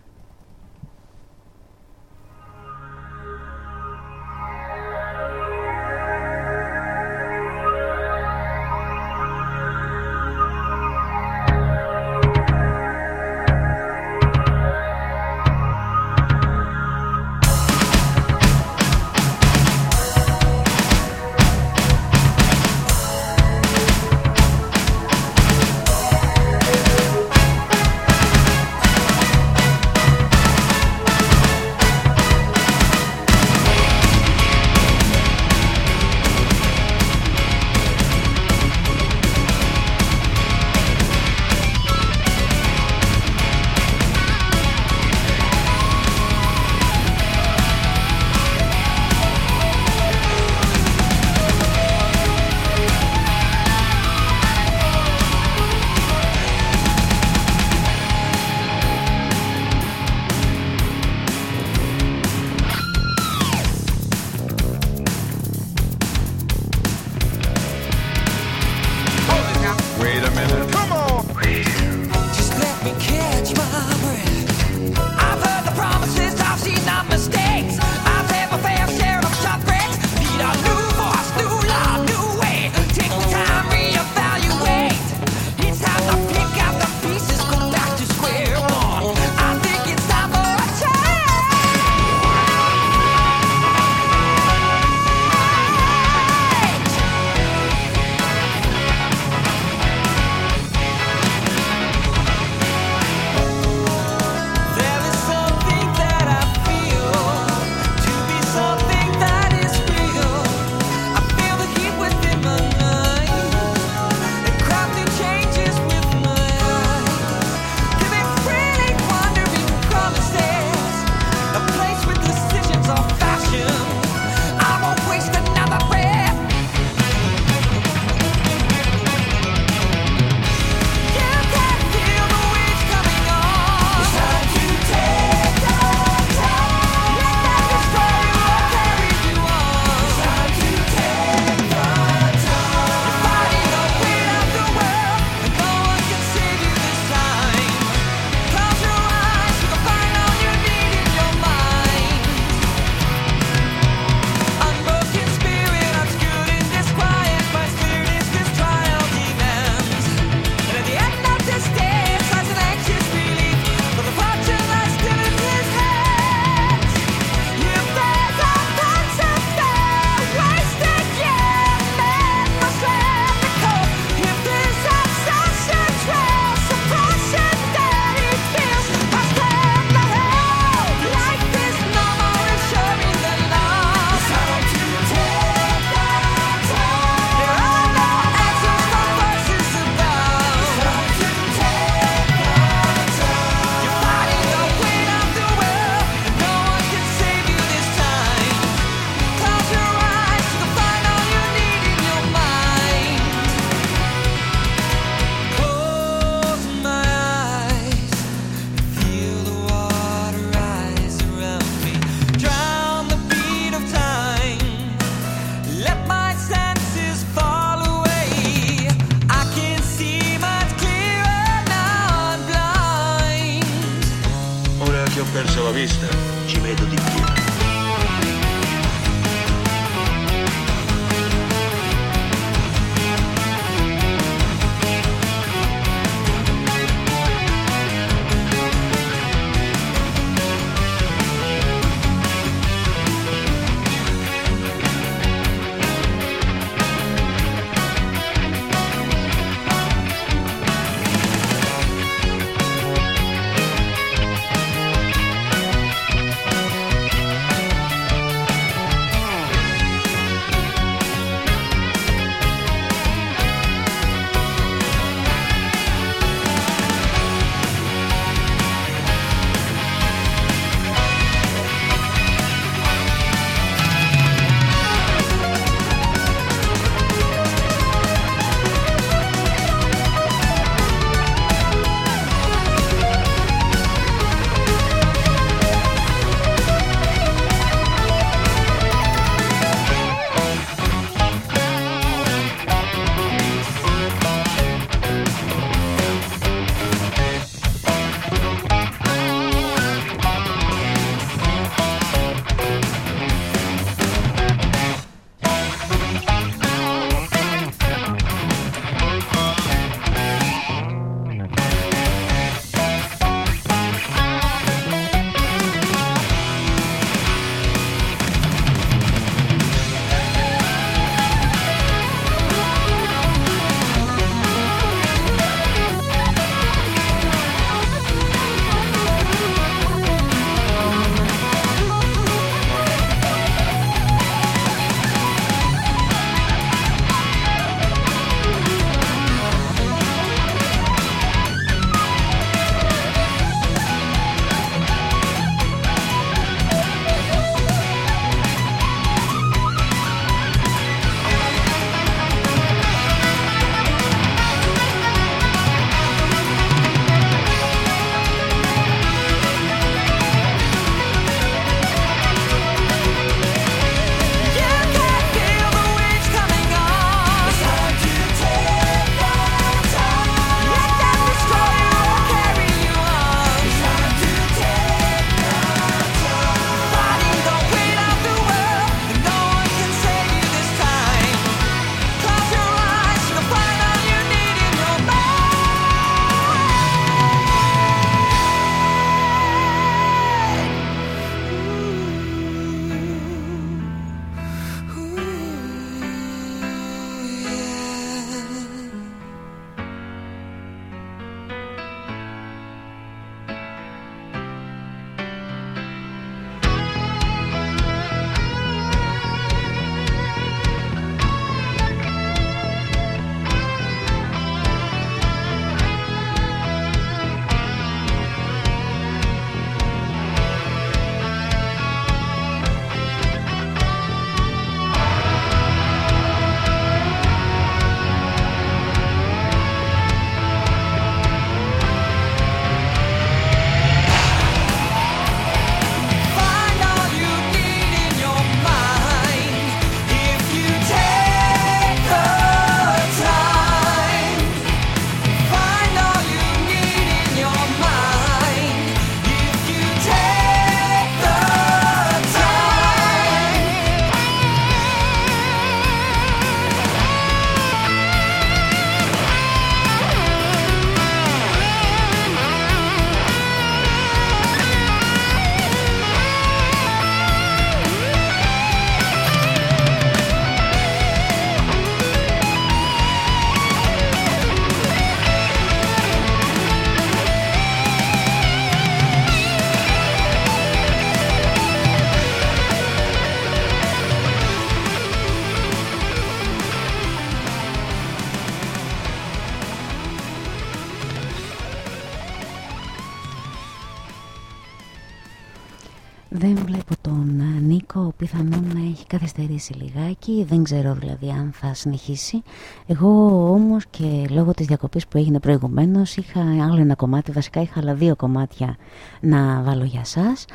Καθυστερήσει λιγάκι, δεν ξέρω δηλαδή αν θα συνεχίσει. Εγώ όμως και λόγω της διακοπής που έγινε προηγουμένως είχα άλλο ένα κομμάτι, βασικά είχα άλλα δύο κομμάτια να βάλω για σας.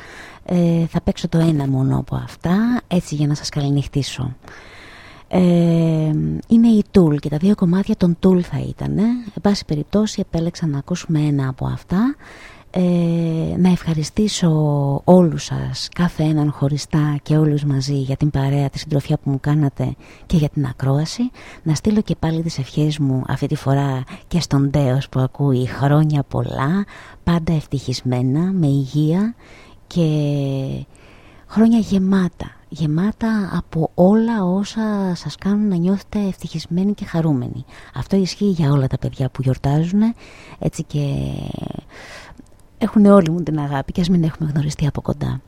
Ε, θα παίξω το ένα μόνο από αυτά, έτσι για να σας καληνυχτήσω. Ε, είναι η Tool και τα δύο κομμάτια των Tool θα ήταν. Εν πάση περιπτώσει επέλεξα να ακούσουμε ένα από αυτά. Ε, να ευχαριστήσω όλους σας, κάθε έναν χωριστά και όλους μαζί για την παρέα, τη συντροφιά που μου κάνατε και για την ακρόαση. Να στείλω και πάλι τις ευχές μου αυτή τη φορά και στον Τέος που ακούει χρόνια πολλά, πάντα ευτυχισμένα, με υγεία και χρόνια γεμάτα. Γεμάτα από όλα όσα σας κάνουν να νιώθετε ευτυχισμένοι και χαρούμενοι. Αυτό ισχύει για όλα τα παιδιά που γιορτάζουν, έτσι και έχουν όλοι μου την αγάπη και ας μην έχουμε γνωριστεί από κοντά.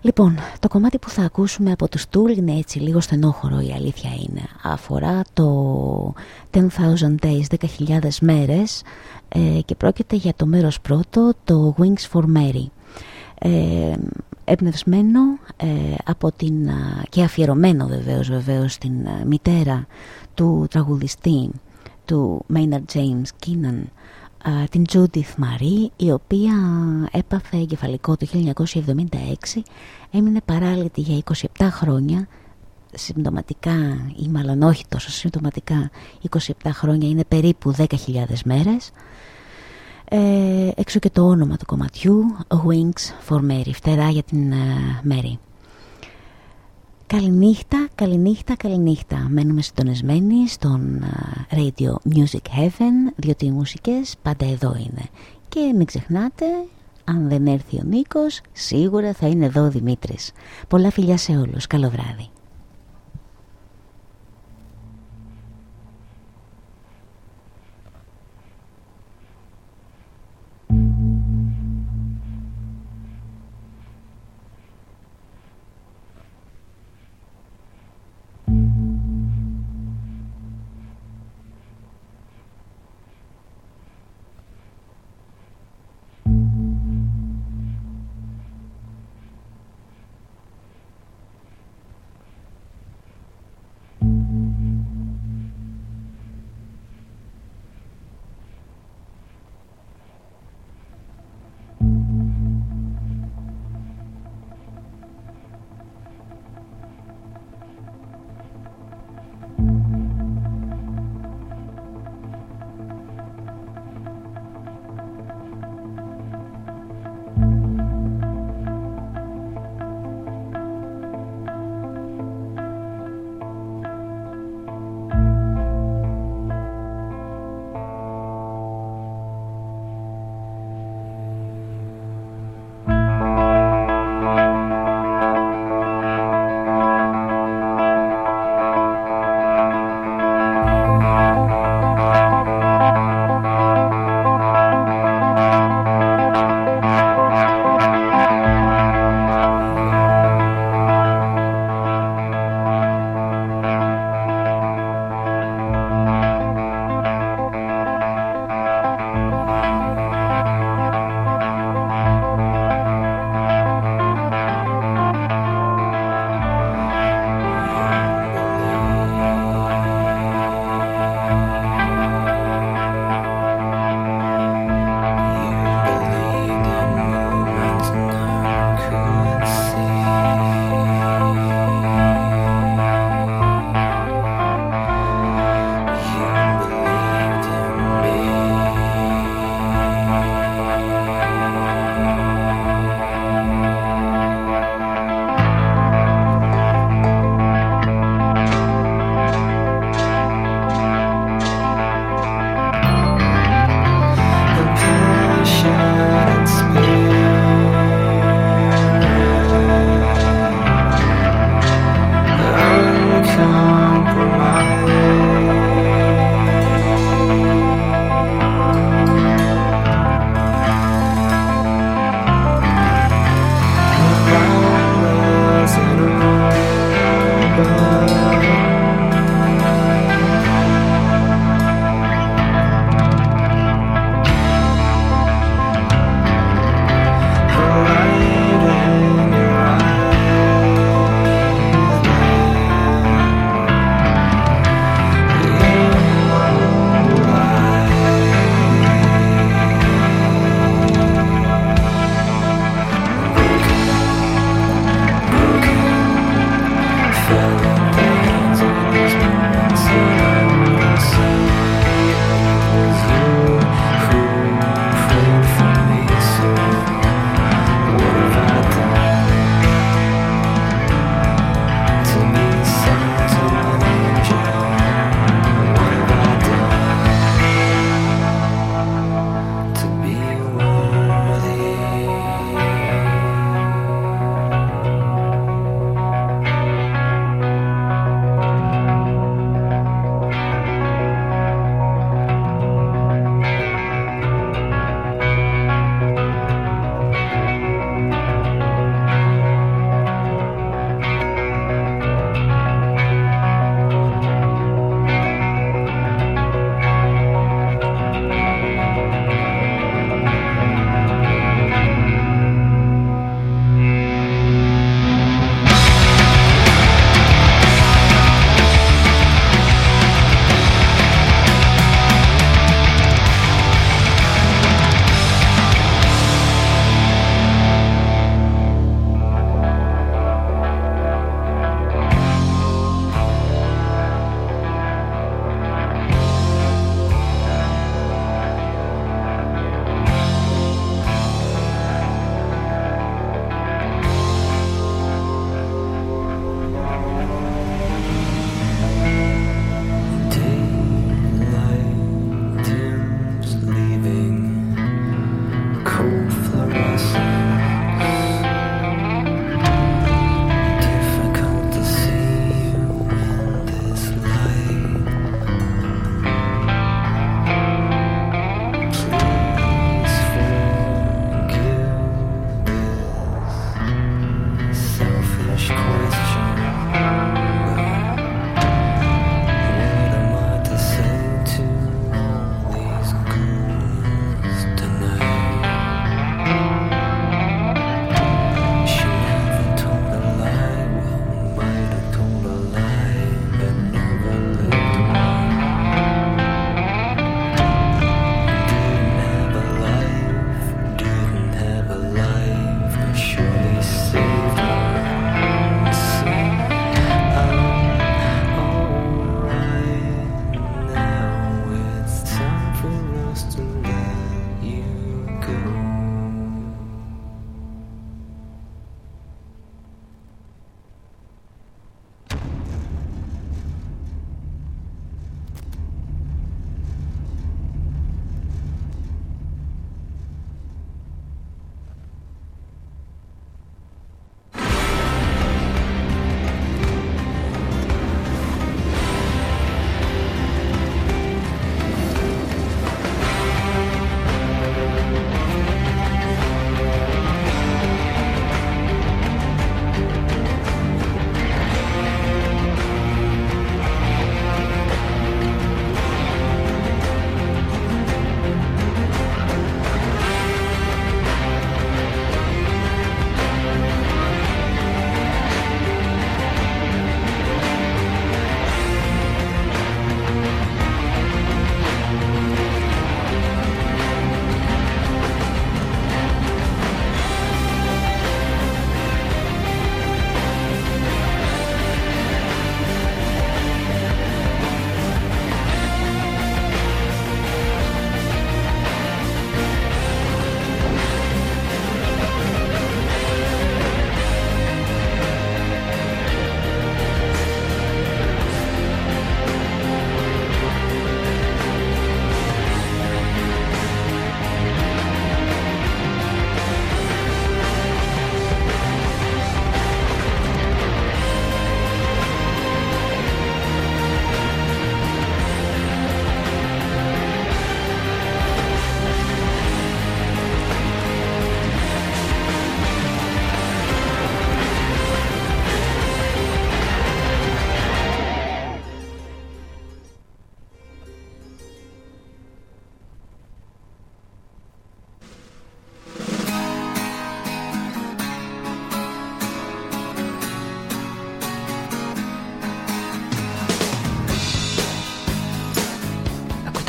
Λοιπόν, το κομμάτι που θα ακούσουμε από τους Tool είναι έτσι λίγο στενόχωρο η αλήθεια είναι. Αφορά το 10,000 days, 10.000 μέρες ε, και πρόκειται για το μέρος πρώτο, το Wings for Mary. Ε, εμπνευσμένο ε, από την, και αφιερωμένο βεβαίως, βεβαίως στην μητέρα του τραγουδιστή του Maynard James Keenan την Judith Marie η οποία έπαθε εγκεφαλικό το 1976 έμεινε παράλυτη για 27 χρόνια. Συμπτωματικά ή μάλλον όχι τόσο συμπτωματικά 27 χρόνια είναι περίπου 10.000 μέρες. Ε, έξω και το όνομα του κομματιού Wings for Mary φτερά για την uh, Mary Καληνύχτα, καληνύχτα, καληνύχτα. Μένουμε συντονισμένοι στον Radio Music Heaven, διότι οι μουσικές πάντα εδώ είναι. Και μην ξεχνάτε, αν δεν έρθει ο Νίκος, σίγουρα θα είναι εδώ ο Δημήτρης. Πολλά φιλιά σε όλους. Καλό βράδυ.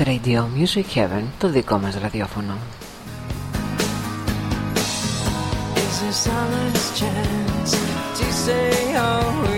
Radio Music Heaven, το δικό μας ραδιόφωνο. Is there